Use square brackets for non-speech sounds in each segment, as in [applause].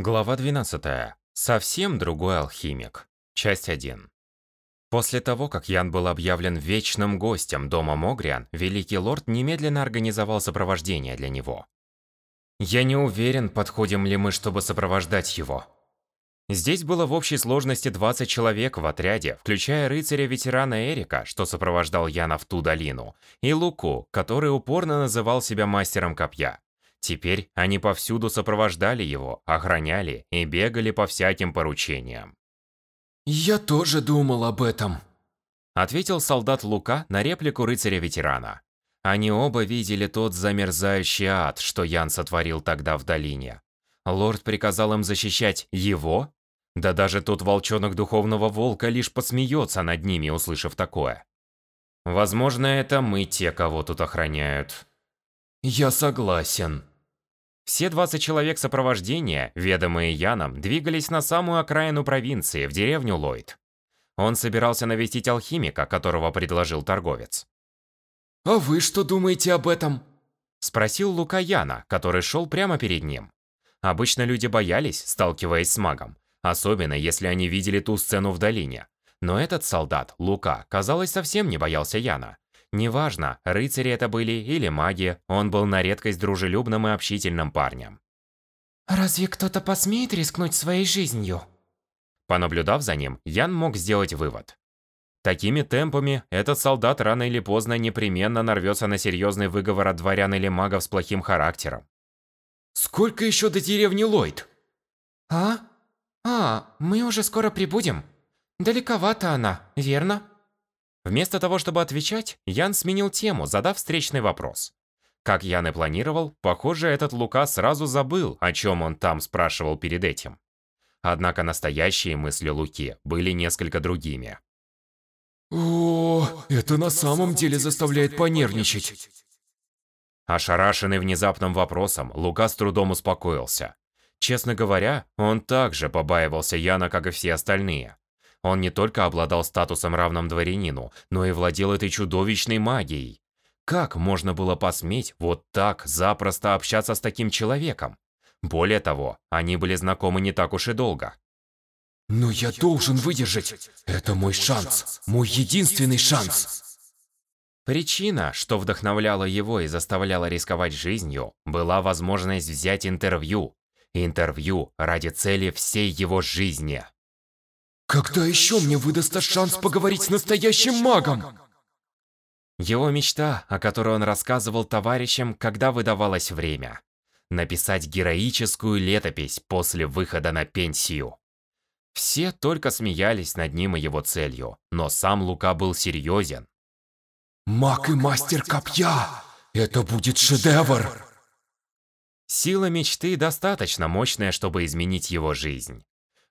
Глава 12. Совсем другой алхимик. Часть 1. После того, как Ян был объявлен вечным гостем дома Могриан, Великий Лорд немедленно организовал сопровождение для него. Я не уверен, подходим ли мы, чтобы сопровождать его. Здесь было в общей сложности 20 человек в отряде, включая рыцаря-ветерана Эрика, что сопровождал Яна в ту долину, и Луку, который упорно называл себя мастером копья. Теперь они повсюду сопровождали его, охраняли и бегали по всяким поручениям. «Я тоже думал об этом», — ответил солдат Лука на реплику рыцаря-ветерана. Они оба видели тот замерзающий ад, что Ян сотворил тогда в долине. Лорд приказал им защищать его? Да даже тот волчонок духовного волка лишь посмеется над ними, услышав такое. Возможно, это мы те, кого тут охраняют. «Я согласен», все 20 человек сопровождения, ведомые Яном, двигались на самую окраину провинции, в деревню Ллойд. Он собирался навестить алхимика, которого предложил торговец. «А вы что думаете об этом?» Спросил Лука Яна, который шел прямо перед ним. Обычно люди боялись, сталкиваясь с магом, особенно если они видели ту сцену в долине. Но этот солдат, Лука, казалось, совсем не боялся Яна. Неважно, рыцари это были или маги, он был на редкость дружелюбным и общительным парнем. «Разве кто-то посмеет рискнуть своей жизнью?» Понаблюдав за ним, Ян мог сделать вывод. Такими темпами этот солдат рано или поздно непременно нарвется на серьезный выговор от дворян или магов с плохим характером. «Сколько еще до деревни Ллойд?» «А? А, мы уже скоро прибудем. Далековато она, верно?» Вместо того, чтобы отвечать, Ян сменил тему, задав встречный вопрос. Как Ян и планировал, похоже, этот Лука сразу забыл, о чем он там спрашивал перед этим. Однако настоящие мысли Луки были несколько другими. О, это на самом деле заставляет понервничать. Ошарашенный внезапным вопросом, Лука с трудом успокоился. Честно говоря, он также побаивался Яна, как и все остальные. Он не только обладал статусом равным дворянину, но и владел этой чудовищной магией. Как можно было посметь вот так запросто общаться с таким человеком? Более того, они были знакомы не так уж и долго. Но я должен выдержать. Это мой шанс. Мой единственный шанс. Причина, что вдохновляла его и заставляла рисковать жизнью, была возможность взять интервью. Интервью ради цели всей его жизни. Когда еще мне выдастся шанс поговорить с настоящим магом? Его мечта, о которой он рассказывал товарищам, когда выдавалось время. Написать героическую летопись после выхода на пенсию. Все только смеялись над ним и его целью, но сам Лука был серьезен. «Маг и мастер копья! Это будет шедевр!» Сила мечты достаточно мощная, чтобы изменить его жизнь.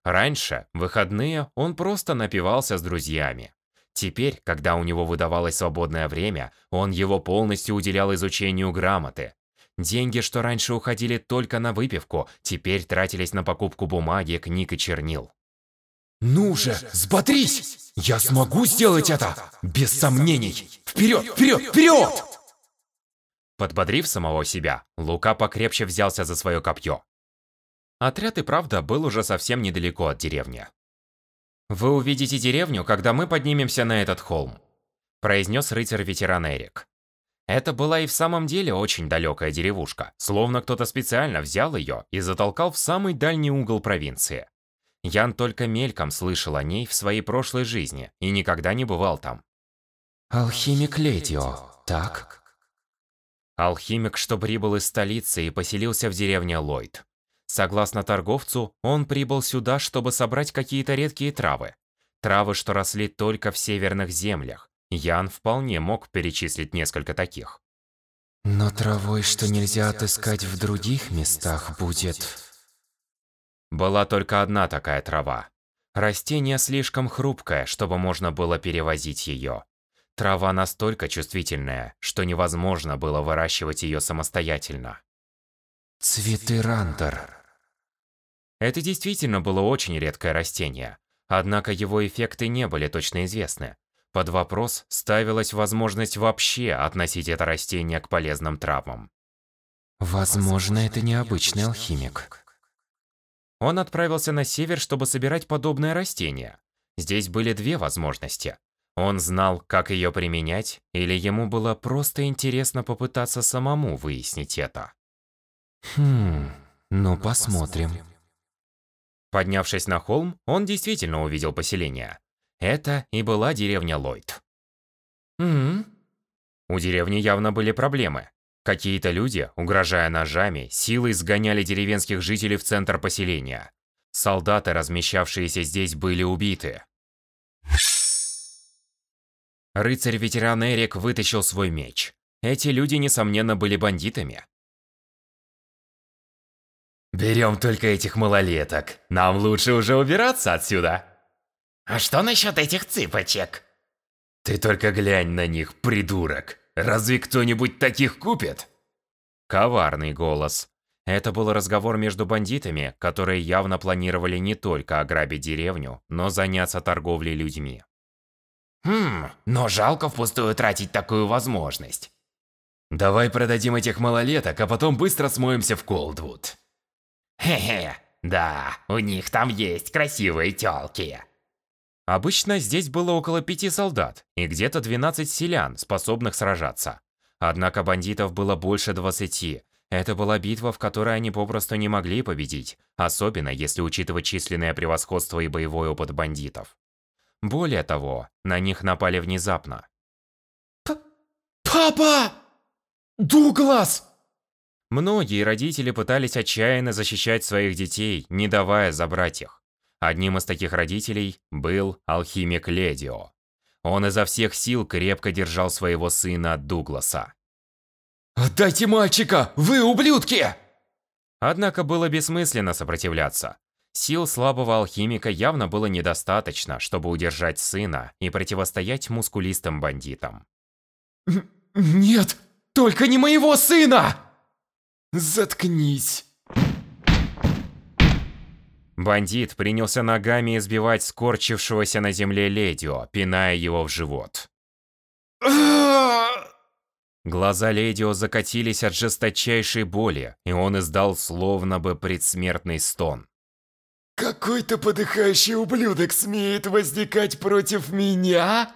Раньше, в выходные, он просто напивался с друзьями. Теперь, когда у него выдавалось свободное время, он его полностью уделял изучению грамоты. Деньги, что раньше уходили только на выпивку, теперь тратились на покупку бумаги, книг и чернил. «Ну же, сбодрись! Я смогу сделать это! Без сомнений! Вперед, вперед, вперед!» Подбодрив самого себя, Лука покрепче взялся за свое копье. Отряд и правда был уже совсем недалеко от деревни. «Вы увидите деревню, когда мы поднимемся на этот холм», произнес рыцарь-ветеран Эрик. Это была и в самом деле очень далекая деревушка, словно кто-то специально взял ее и затолкал в самый дальний угол провинции. Ян только мельком слышал о ней в своей прошлой жизни и никогда не бывал там. «Алхимик Ледио, так?» Алхимик, что прибыл из столицы и поселился в деревне Ллойд. Согласно торговцу, он прибыл сюда, чтобы собрать какие-то редкие травы. Травы, что росли только в северных землях. Ян вполне мог перечислить несколько таких. Но травой, что нельзя отыскать в других местах, будет... Была только одна такая трава. Растение слишком хрупкое, чтобы можно было перевозить ее. Трава настолько чувствительная, что невозможно было выращивать ее самостоятельно. Цветы Рандер. Это действительно было очень редкое растение. Однако его эффекты не были точно известны. Под вопрос ставилась возможность вообще относить это растение к полезным травам. Возможно, это необычный алхимик. Он отправился на север, чтобы собирать подобное растение. Здесь были две возможности. Он знал, как ее применять, или ему было просто интересно попытаться самому выяснить это. Хм, ну посмотрим. Поднявшись на холм, он действительно увидел поселение. Это и была деревня Ллойд. М? У деревни явно были проблемы. Какие-то люди, угрожая ножами, силой сгоняли деревенских жителей в центр поселения. Солдаты, размещавшиеся здесь, были убиты. Рыцарь-ветеран Эрик вытащил свой меч. Эти люди, несомненно, были бандитами. Берем только этих малолеток. Нам лучше уже убираться отсюда. А что насчет этих цыпочек? Ты только глянь на них, придурок. Разве кто-нибудь таких купит? Коварный голос. Это был разговор между бандитами, которые явно планировали не только ограбить деревню, но заняться торговлей людьми. Хм, но жалко впустую тратить такую возможность. Давай продадим этих малолеток, а потом быстро смоемся в Колдвуд. Хе-хе, да, у них там есть красивые тёлки. Обычно здесь было около пяти солдат и где-то 12 селян, способных сражаться. Однако бандитов было больше 20. Это была битва, в которой они попросту не могли победить, особенно если учитывать численное превосходство и боевой опыт бандитов. Более того, на них напали внезапно. Папа! Дуглас! Многие родители пытались отчаянно защищать своих детей, не давая забрать их. Одним из таких родителей был алхимик Ледио. Он изо всех сил крепко держал своего сына Дугласа. Отдайте мальчика, вы ублюдки! Однако было бессмысленно сопротивляться. Сил слабого алхимика явно было недостаточно, чтобы удержать сына и противостоять мускулистым бандитам. Нет, только не моего сына! Заткнись. Бандит принялся ногами избивать скорчившегося на земле Ледио, пиная его в живот. Глаза Ледио закатились от жесточайшей боли, и он издал словно бы предсмертный стон. Какой-то подыхающий ублюдок смеет возникать против меня?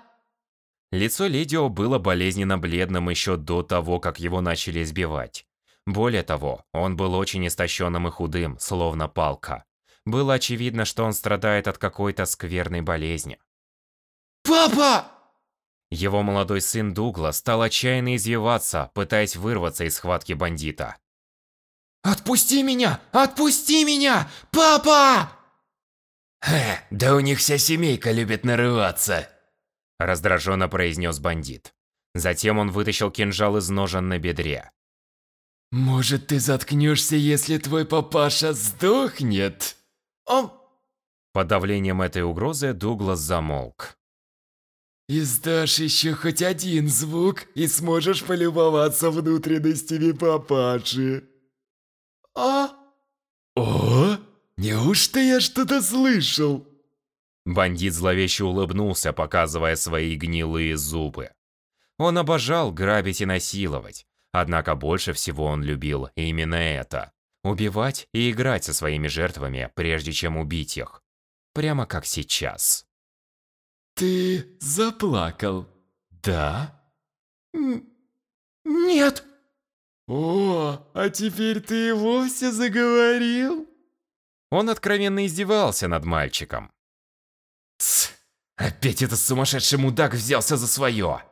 Лицо Ледио было болезненно бледным еще до того, как его начали избивать. Более того, он был очень истощенным и худым, словно палка. Было очевидно, что он страдает от какой-то скверной болезни. Папа! Его молодой сын Дугла стал отчаянно извиваться, пытаясь вырваться из схватки бандита. Отпусти меня! Отпусти меня! Папа! Хе, да у них вся семейка любит нарываться. Раздраженно произнес бандит. Затем он вытащил кинжал из ножен на бедре. Может, ты заткнешься, если твой папаша сдохнет? Он... Под давлением этой угрозы Дуглас замолк. Издашь еще хоть один звук и сможешь полюбоваться внутренностями папаши. А? О? Неужто я что-то слышал? Бандит зловеще улыбнулся, показывая свои гнилые зубы. Он обожал грабить и насиловать. Однако больше всего он любил именно это. Убивать и играть со своими жертвами, прежде чем убить их. Прямо как сейчас. Ты заплакал, да? Нет. О, а теперь ты и вовсе заговорил? Он откровенно издевался над мальчиком. Тсс, опять этот сумасшедший мудак взялся за свое.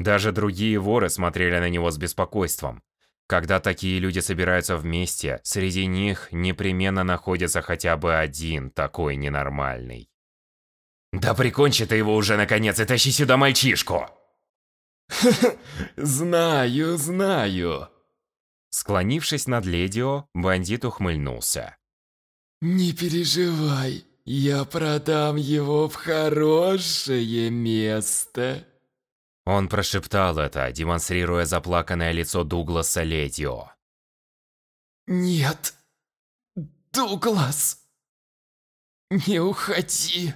Даже другие воры смотрели на него с беспокойством. Когда такие люди собираются вместе, среди них непременно находится хотя бы один такой ненормальный. Да прикончи ты его уже наконец и тащи сюда мальчишку! [laughs] Знаю, знаю. Склонившись над Ледио, бандит ухмыльнулся. Не переживай, я продам его в хорошее место. Он прошептал это, демонстрируя заплаканное лицо Дугласа Ледио. Нет, Дуглас, не уходи.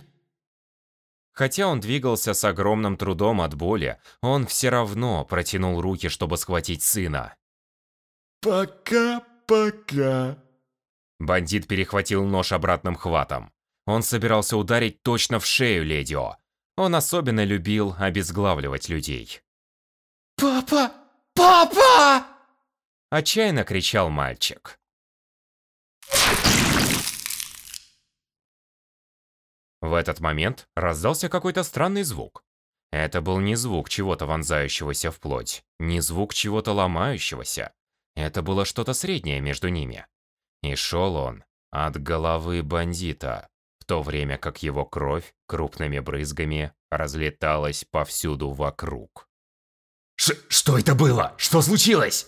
Хотя он двигался с огромным трудом от боли, он все равно протянул руки, чтобы схватить сына. Пока-пока. Бандит перехватил нож обратным хватом. Он собирался ударить точно в шею Ледио. Он особенно любил обезглавливать людей. «Папа! Папа!» Отчаянно кричал мальчик. В этот момент раздался какой-то странный звук. Это был не звук чего-то вонзающегося в плоть, не звук чего-то ломающегося. Это было что-то среднее между ними. И шел он от головы бандита, в то время как его кровь крупными брызгами разлеталась повсюду вокруг. Ш что это было? Что случилось?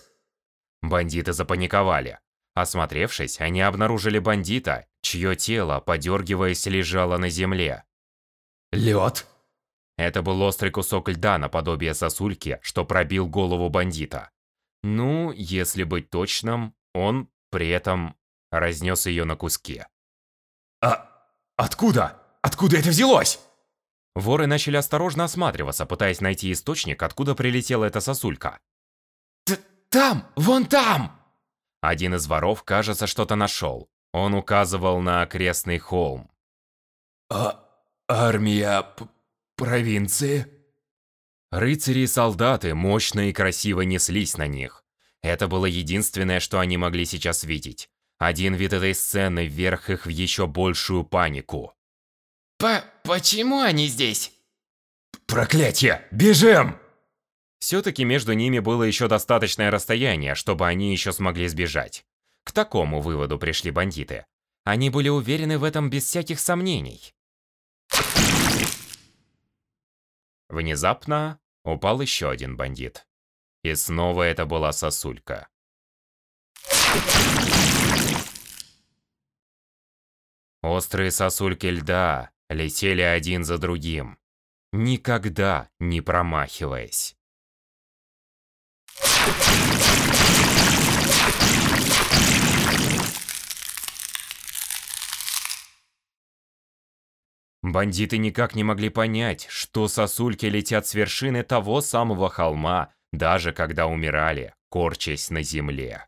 Бандиты запаниковали. Осмотревшись, они обнаружили бандита, чье тело, подергиваясь, лежало на земле. Лед? Это был острый кусок льда наподобие сосульки, что пробил голову бандита. Ну, если быть точным, он при этом разнес ее на куски. А откуда? Откуда это взялось? Воры начали осторожно осматриваться, пытаясь найти источник, откуда прилетела эта сосулька. Т там, вон там! Один из воров, кажется, что-то нашел. Он указывал на окрестный холм. А армия провинции? Рыцари и солдаты мощно и красиво неслись на них. Это было единственное, что они могли сейчас видеть. Один вид этой сцены вверх их в еще большую панику. По почему они здесь? Проклятие! Бежим! Все-таки между ними было еще достаточное расстояние, чтобы они еще смогли сбежать. К такому выводу пришли бандиты. Они были уверены в этом без всяких сомнений. Внезапно упал еще один бандит. И снова это была сосулька. Острые сосульки льда летели один за другим, никогда не промахиваясь. Бандиты никак не могли понять, что сосульки летят с вершины того самого холма, даже когда умирали, корчась на земле.